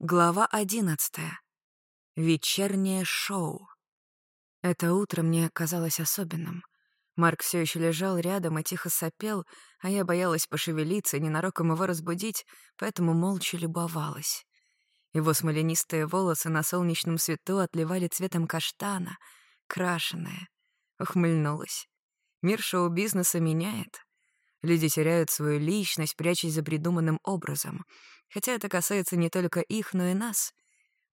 Глава одиннадцатая. Вечернее шоу. Это утро мне казалось особенным. Марк все еще лежал рядом и тихо сопел, а я боялась пошевелиться и ненароком его разбудить, поэтому молча любовалась. Его смоленистые волосы на солнечном свету отливали цветом каштана, крашеные. Ухмыльнулась. Мир шоу-бизнеса меняет. Люди теряют свою личность, прячась за придуманным образом. Хотя это касается не только их, но и нас.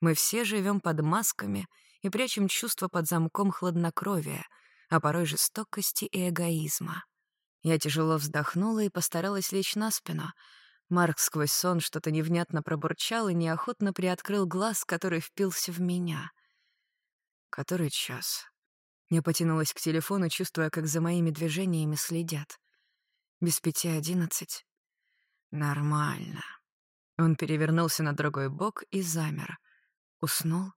Мы все живем под масками и прячем чувства под замком хладнокровия, а порой жестокости и эгоизма. Я тяжело вздохнула и постаралась лечь на спину. Марк сквозь сон что-то невнятно пробурчал и неохотно приоткрыл глаз, который впился в меня. Который час? Я потянулась к телефону, чувствуя, как за моими движениями следят. Без пяти одиннадцать. Нормально. Он перевернулся на другой бок и замер. Уснул.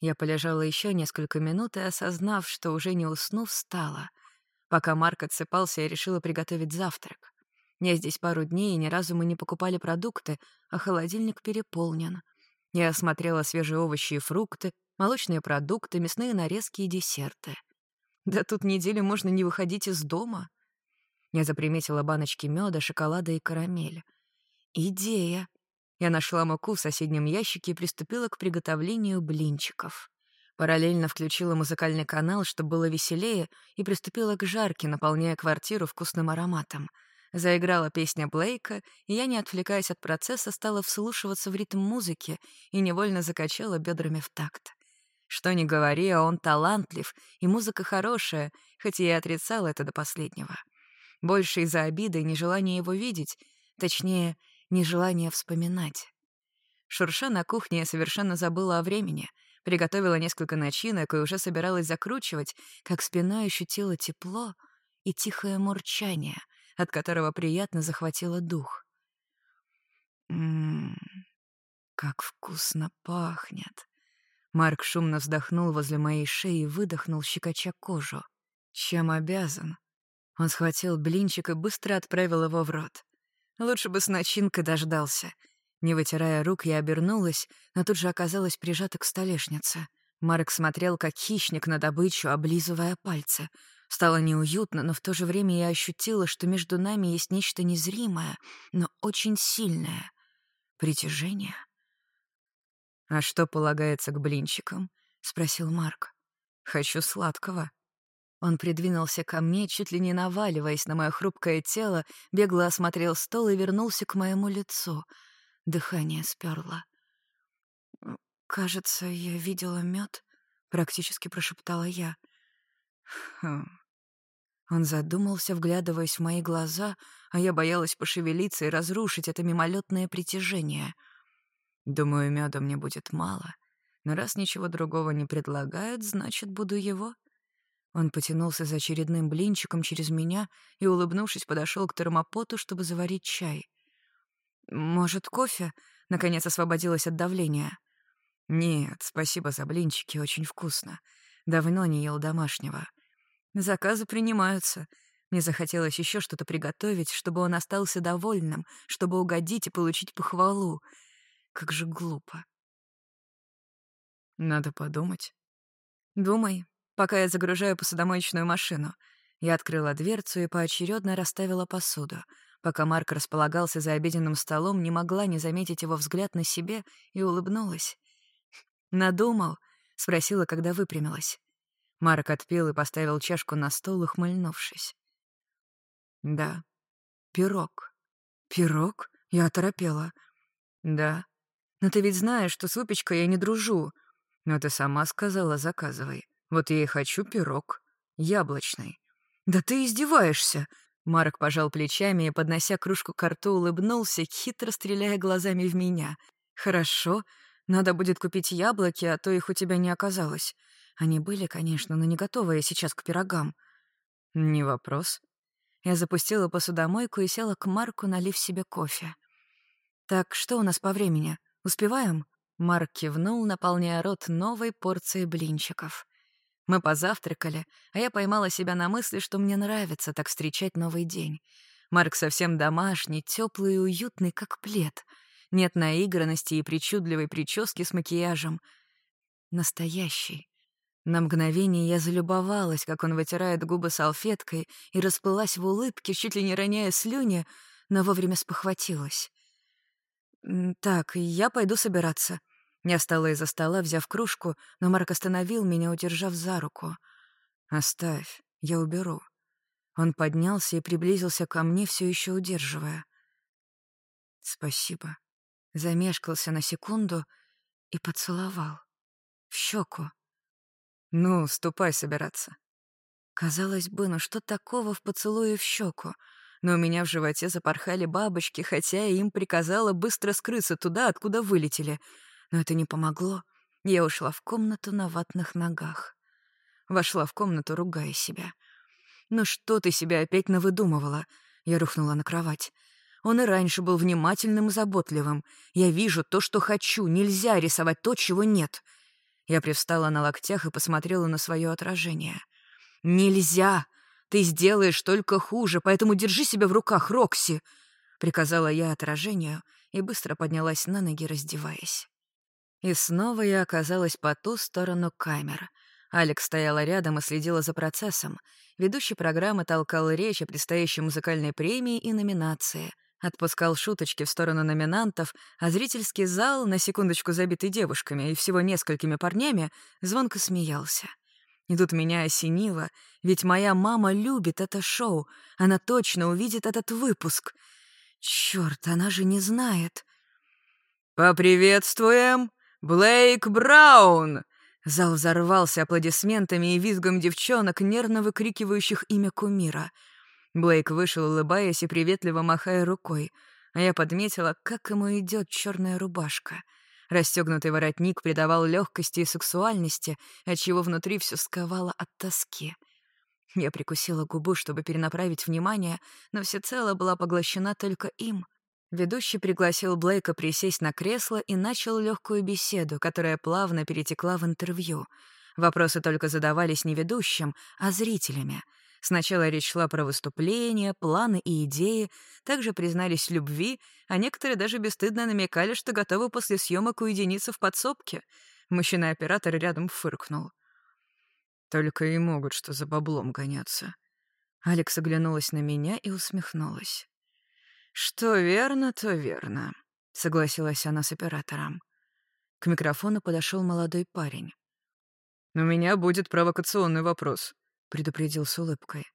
Я полежала еще несколько минут и, осознав, что уже не усну, встала. Пока Марк отсыпался, я решила приготовить завтрак. Я здесь пару дней, и ни разу мы не покупали продукты, а холодильник переполнен. Я осмотрела свежие овощи и фрукты, молочные продукты, мясные нарезки и десерты. Да тут неделю можно не выходить из дома. Я заприметила баночки меда, шоколада и карамель. Идея. Я нашла муку в соседнем ящике и приступила к приготовлению блинчиков. Параллельно включила музыкальный канал, чтобы было веселее, и приступила к жарке, наполняя квартиру вкусным ароматом. Заиграла песня Блейка, и я, не отвлекаясь от процесса, стала вслушиваться в ритм музыки и невольно закачала бедрами в такт. Что ни говори, а он талантлив, и музыка хорошая, хоть я и отрицала это до последнего. Больше из-за обиды и нежелания его видеть, точнее, нежелания вспоминать. Шурша на кухне я совершенно забыла о времени, приготовила несколько начинок и уже собиралась закручивать, как спина ощутила тепло и тихое мурчание, от которого приятно захватило дух. Ммм, как вкусно пахнет. Марк шумно вздохнул возле моей шеи и выдохнул, щекоча кожу. Чем обязан? Он схватил блинчик и быстро отправил его в рот. Лучше бы с начинкой дождался. Не вытирая рук, я обернулась, но тут же оказалась прижата к столешнице. Марк смотрел, как хищник на добычу, облизывая пальцы. Стало неуютно, но в то же время я ощутила, что между нами есть нечто незримое, но очень сильное. Притяжение. «А что полагается к блинчикам?» — спросил Марк. «Хочу сладкого». Он придвинулся ко мне, чуть ли не наваливаясь на мое хрупкое тело, бегло осмотрел стол и вернулся к моему лицу. Дыхание сперло. «Кажется, я видела мед, практически прошептала я. Хм. Он задумался, вглядываясь в мои глаза, а я боялась пошевелиться и разрушить это мимолетное притяжение. Думаю, меда мне будет мало, но раз ничего другого не предлагают, значит, буду его. Он потянулся за очередным блинчиком через меня и, улыбнувшись, подошел к термопоту, чтобы заварить чай. «Может, кофе?» — наконец освободилась от давления. «Нет, спасибо за блинчики, очень вкусно. Давно не ел домашнего. Заказы принимаются. Мне захотелось еще что-то приготовить, чтобы он остался довольным, чтобы угодить и получить похвалу. Как же глупо». «Надо подумать». «Думай, пока я загружаю посудомоечную машину. Я открыла дверцу и поочередно расставила посуду. Пока Марк располагался за обеденным столом, не могла не заметить его взгляд на себе и улыбнулась. «Надумал?» — спросила, когда выпрямилась. Марк отпил и поставил чашку на стол, ухмыльнувшись. «Да. Пирог». «Пирог?» — я оторопела. «Да. Но ты ведь знаешь, что с выпечкой я не дружу. Но ты сама сказала, заказывай. Вот я и хочу пирог. Яблочный. «Да ты издеваешься!» Марк пожал плечами и, поднося кружку к рту, улыбнулся, хитро стреляя глазами в меня. «Хорошо. Надо будет купить яблоки, а то их у тебя не оказалось. Они были, конечно, но не готовые сейчас к пирогам». «Не вопрос». Я запустила посудомойку и села к Марку, налив себе кофе. «Так что у нас по времени? Успеваем?» Марк кивнул, наполняя рот новой порцией блинчиков. Мы позавтракали, а я поймала себя на мысли, что мне нравится так встречать новый день. Марк совсем домашний, теплый и уютный, как плед. Нет наигранности и причудливой прически с макияжем. Настоящий. На мгновение я залюбовалась, как он вытирает губы салфеткой и расплылась в улыбке, чуть ли не роняя слюни, но вовремя спохватилась. «Так, я пойду собираться». Я встала из-за стола, взяв кружку, но Марк остановил меня, удержав за руку. «Оставь, я уберу». Он поднялся и приблизился ко мне, все еще удерживая. «Спасибо». Замешкался на секунду и поцеловал. В щеку. «Ну, ступай собираться». Казалось бы, ну что такого в поцелуе в щеку? Но у меня в животе запорхали бабочки, хотя я им приказала быстро скрыться туда, откуда вылетели. Но это не помогло. Я ушла в комнату на ватных ногах. Вошла в комнату, ругая себя. «Ну что ты себя опять навыдумывала?» Я рухнула на кровать. Он и раньше был внимательным и заботливым. Я вижу то, что хочу. Нельзя рисовать то, чего нет. Я привстала на локтях и посмотрела на свое отражение. «Нельзя! Ты сделаешь только хуже, поэтому держи себя в руках, Рокси!» Приказала я отражению и быстро поднялась на ноги, раздеваясь. И снова я оказалась по ту сторону камер. Алекс стояла рядом и следила за процессом. Ведущий программы толкал речь о предстоящей музыкальной премии и номинации — Отпускал шуточки в сторону номинантов, а зрительский зал, на секундочку забитый девушками и всего несколькими парнями, звонко смеялся. И тут меня осенило, ведь моя мама любит это шоу, она точно увидит этот выпуск. Чёрт, она же не знает. «Поприветствуем! Блейк Браун!» Зал взорвался аплодисментами и визгом девчонок, нервно выкрикивающих имя кумира — Блейк вышел, улыбаясь и приветливо махая рукой, а я подметила, как ему идет черная рубашка. Расстегнутый воротник придавал легкости и сексуальности, отчего внутри все сковало от тоски. Я прикусила губу, чтобы перенаправить внимание, но всецело была поглощена только им. Ведущий пригласил Блейка присесть на кресло и начал легкую беседу, которая плавно перетекла в интервью. Вопросы только задавались не ведущим, а зрителями — Сначала речь шла про выступления, планы и идеи, также признались в любви, а некоторые даже бесстыдно намекали, что готовы после съемок уединиться в подсобке. Мужчина-оператор рядом фыркнул. «Только и могут, что за баблом гоняться». Алекс оглянулась на меня и усмехнулась. «Что верно, то верно», — согласилась она с оператором. К микрофону подошел молодой парень. «У меня будет провокационный вопрос предупредил с улыбкой.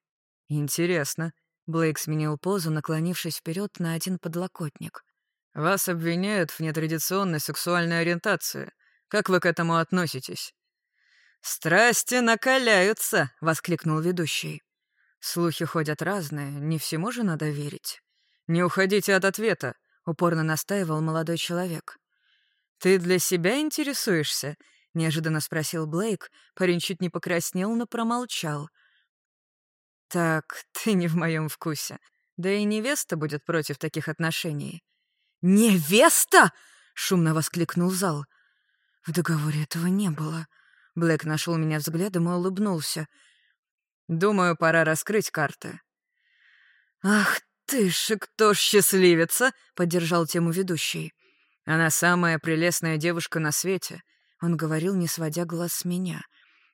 «Интересно». Блейк сменил позу, наклонившись вперед на один подлокотник. «Вас обвиняют в нетрадиционной сексуальной ориентации. Как вы к этому относитесь?» «Страсти накаляются!» — воскликнул ведущий. «Слухи ходят разные, не всему же надо верить». «Не уходите от ответа», — упорно настаивал молодой человек. «Ты для себя интересуешься?» — неожиданно спросил Блейк. Парень чуть не покраснел, но промолчал. «Так, ты не в моем вкусе. Да и невеста будет против таких отношений». «Невеста!» — шумно воскликнул зал. В договоре этого не было. Блэк нашел меня взглядом и улыбнулся. «Думаю, пора раскрыть карты». «Ах ты ж, кто ж счастливица!» — поддержал тему ведущий. «Она самая прелестная девушка на свете. Он говорил, не сводя глаз с меня.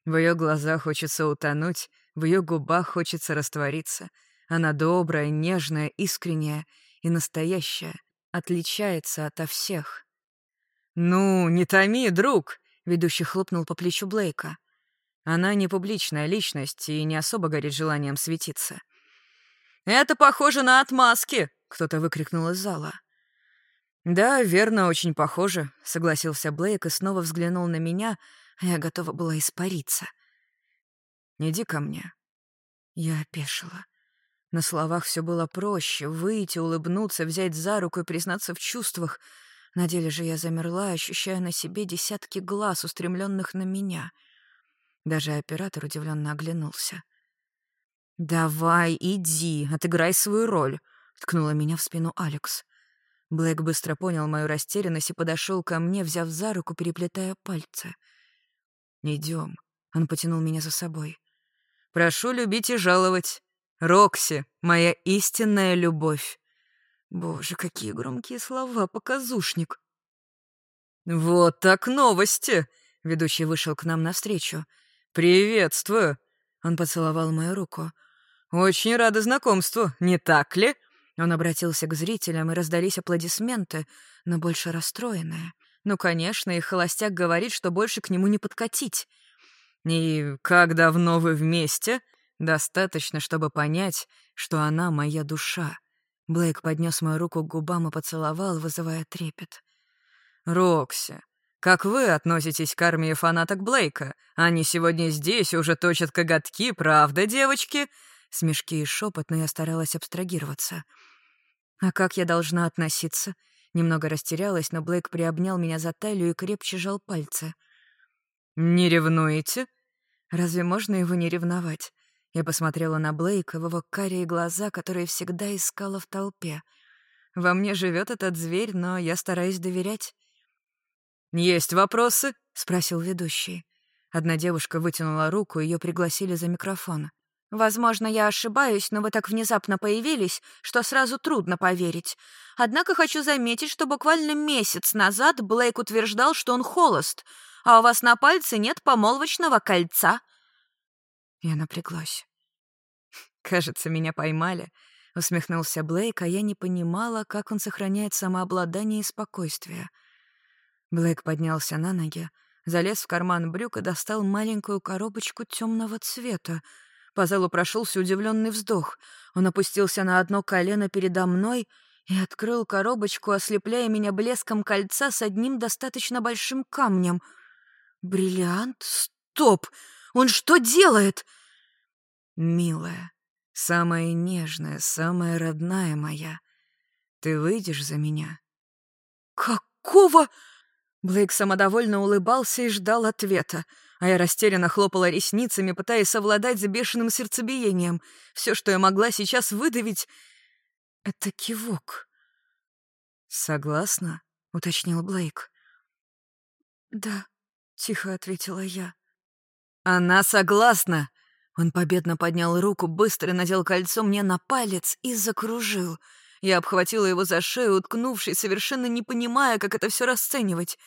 В ее глазах хочется утонуть, в ее губах хочется раствориться. Она добрая, нежная, искренняя и настоящая, отличается ото всех. «Ну, не томи, друг!» — ведущий хлопнул по плечу Блейка. Она не публичная личность и не особо горит желанием светиться. «Это похоже на отмазки!» — кто-то выкрикнул из зала. «Да, верно, очень похоже», — согласился Блейк и снова взглянул на меня, а я готова была испариться. «Иди ко мне». Я опешила. На словах все было проще — выйти, улыбнуться, взять за руку и признаться в чувствах. На деле же я замерла, ощущая на себе десятки глаз, устремленных на меня. Даже оператор удивленно оглянулся. «Давай, иди, отыграй свою роль», — ткнула меня в спину Алекс. Блэк быстро понял мою растерянность и подошел ко мне, взяв за руку, переплетая пальцы. Идем. Он потянул меня за собой. «Прошу любить и жаловать. Рокси, моя истинная любовь». Боже, какие громкие слова, показушник. «Вот так новости!» — ведущий вышел к нам навстречу. «Приветствую!» — он поцеловал мою руку. «Очень рада знакомству, не так ли?» Он обратился к зрителям, и раздались аплодисменты, но больше расстроенные. Ну, конечно, и холостяк говорит, что больше к нему не подкатить. «И как давно вы вместе?» «Достаточно, чтобы понять, что она моя душа». Блейк поднес мою руку к губам и поцеловал, вызывая трепет. «Рокси, как вы относитесь к армии фанаток Блейка? Они сегодня здесь уже точат коготки, правда, девочки?» Смешки и шепот, но я старалась абстрагироваться. «А как я должна относиться?» Немного растерялась, но Блейк приобнял меня за талию и крепче жал пальцы. «Не ревнуете?» «Разве можно его не ревновать?» Я посмотрела на Блейка в его карие глаза, которые всегда искала в толпе. Во мне живет этот зверь, но я стараюсь доверять. «Есть вопросы?» — спросил ведущий. Одна девушка вытянула руку, ее пригласили за микрофон. «Возможно, я ошибаюсь, но вы так внезапно появились, что сразу трудно поверить. Однако хочу заметить, что буквально месяц назад Блейк утверждал, что он холост, а у вас на пальце нет помолвочного кольца». Я напряглась. «Кажется, меня поймали», — усмехнулся Блейк, а я не понимала, как он сохраняет самообладание и спокойствие. Блейк поднялся на ноги, залез в карман брюк и достал маленькую коробочку темного цвета. По залу прошелся удивленный вздох. Он опустился на одно колено передо мной и открыл коробочку, ослепляя меня блеском кольца с одним достаточно большим камнем. «Бриллиант? Стоп! Он что делает?» «Милая, самая нежная, самая родная моя, ты выйдешь за меня?» «Какого?» Блейк самодовольно улыбался и ждал ответа, а я растерянно хлопала ресницами, пытаясь совладать с бешеным сердцебиением. Все, что я могла сейчас выдавить, — это кивок. «Согласна?» — уточнил Блейк. «Да», — тихо ответила я. «Она согласна!» Он победно поднял руку, быстро надел кольцо мне на палец и закружил. Я обхватила его за шею, уткнувшись, совершенно не понимая, как это все расценивать.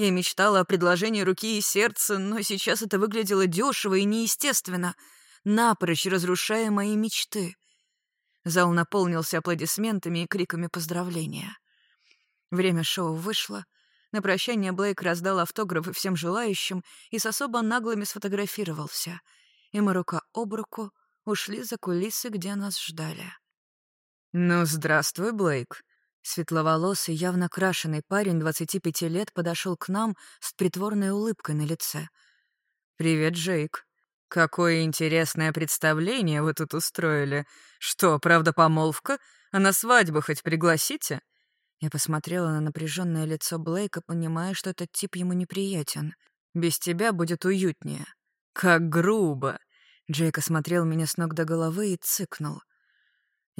Я мечтала о предложении руки и сердца, но сейчас это выглядело дешево и неестественно, напрочь разрушая мои мечты. Зал наполнился аплодисментами и криками поздравления. Время шоу вышло — на прощание Блейк раздал автографы всем желающим и с особо наглыми сфотографировался. И мы рука об руку ушли за кулисы, где нас ждали. «Ну, здравствуй, Блейк». Светловолосый, явно крашеный парень 25 лет подошел к нам с притворной улыбкой на лице. «Привет, Джейк. Какое интересное представление вы тут устроили. Что, правда помолвка? А на свадьбу хоть пригласите?» Я посмотрела на напряженное лицо Блейка, понимая, что этот тип ему неприятен. «Без тебя будет уютнее». «Как грубо!» Джейк осмотрел меня с ног до головы и цыкнул.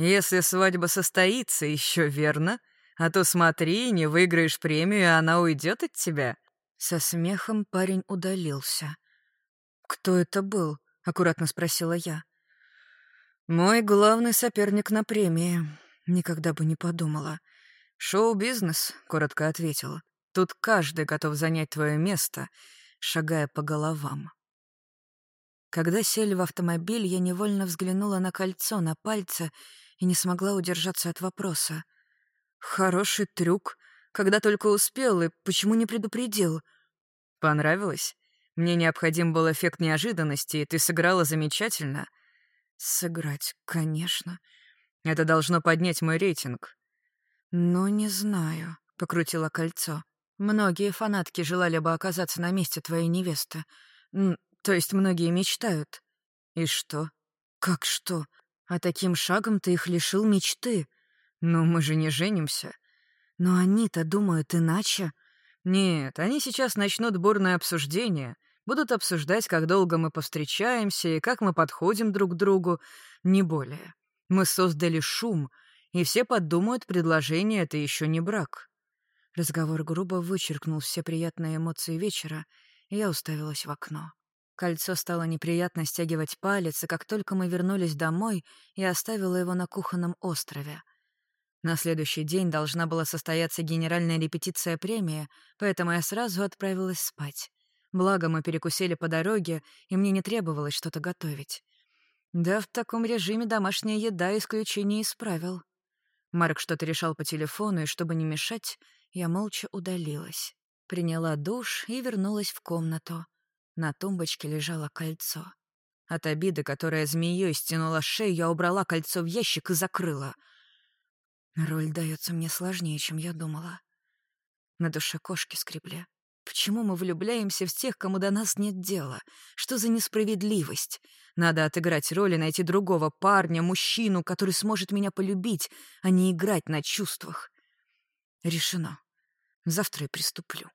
«Если свадьба состоится, еще верно. А то смотри, не выиграешь премию, и она уйдет от тебя». Со смехом парень удалился. «Кто это был?» — аккуратно спросила я. «Мой главный соперник на премии. Никогда бы не подумала. «Шоу-бизнес», — коротко ответил. «Тут каждый готов занять твое место, шагая по головам». Когда сели в автомобиль, я невольно взглянула на кольцо на пальце и не смогла удержаться от вопроса. «Хороший трюк. Когда только успел, и почему не предупредил?» «Понравилось? Мне необходим был эффект неожиданности, и ты сыграла замечательно». «Сыграть, конечно». «Это должно поднять мой рейтинг. «Ну, не знаю», — покрутила кольцо. «Многие фанатки желали бы оказаться на месте твоей невесты. Н то есть многие мечтают». «И что?» «Как что? А таким шагом ты их лишил мечты. Но мы же не женимся». «Но они-то думают иначе». «Нет, они сейчас начнут бурное обсуждение. Будут обсуждать, как долго мы повстречаемся и как мы подходим друг к другу. Не более. Мы создали шум, и все подумают, предложение — это еще не брак. Разговор грубо вычеркнул все приятные эмоции вечера, и я уставилась в окно. Кольцо стало неприятно стягивать палец, и как только мы вернулись домой, я оставила его на кухонном острове. На следующий день должна была состояться генеральная репетиция премии, поэтому я сразу отправилась спать. Благо, мы перекусили по дороге, и мне не требовалось что-то готовить. Да, в таком режиме домашняя еда исключение из правил. Марк что-то решал по телефону, и чтобы не мешать, я молча удалилась. Приняла душ и вернулась в комнату. На тумбочке лежало кольцо. От обиды, которая змеей стянула шею, я убрала кольцо в ящик и закрыла. Роль дается мне сложнее, чем я думала. На душе кошки скребли. Почему мы влюбляемся в тех, кому до нас нет дела? Что за несправедливость? Надо отыграть роль и найти другого парня, мужчину, который сможет меня полюбить, а не играть на чувствах. Решено. Завтра я приступлю.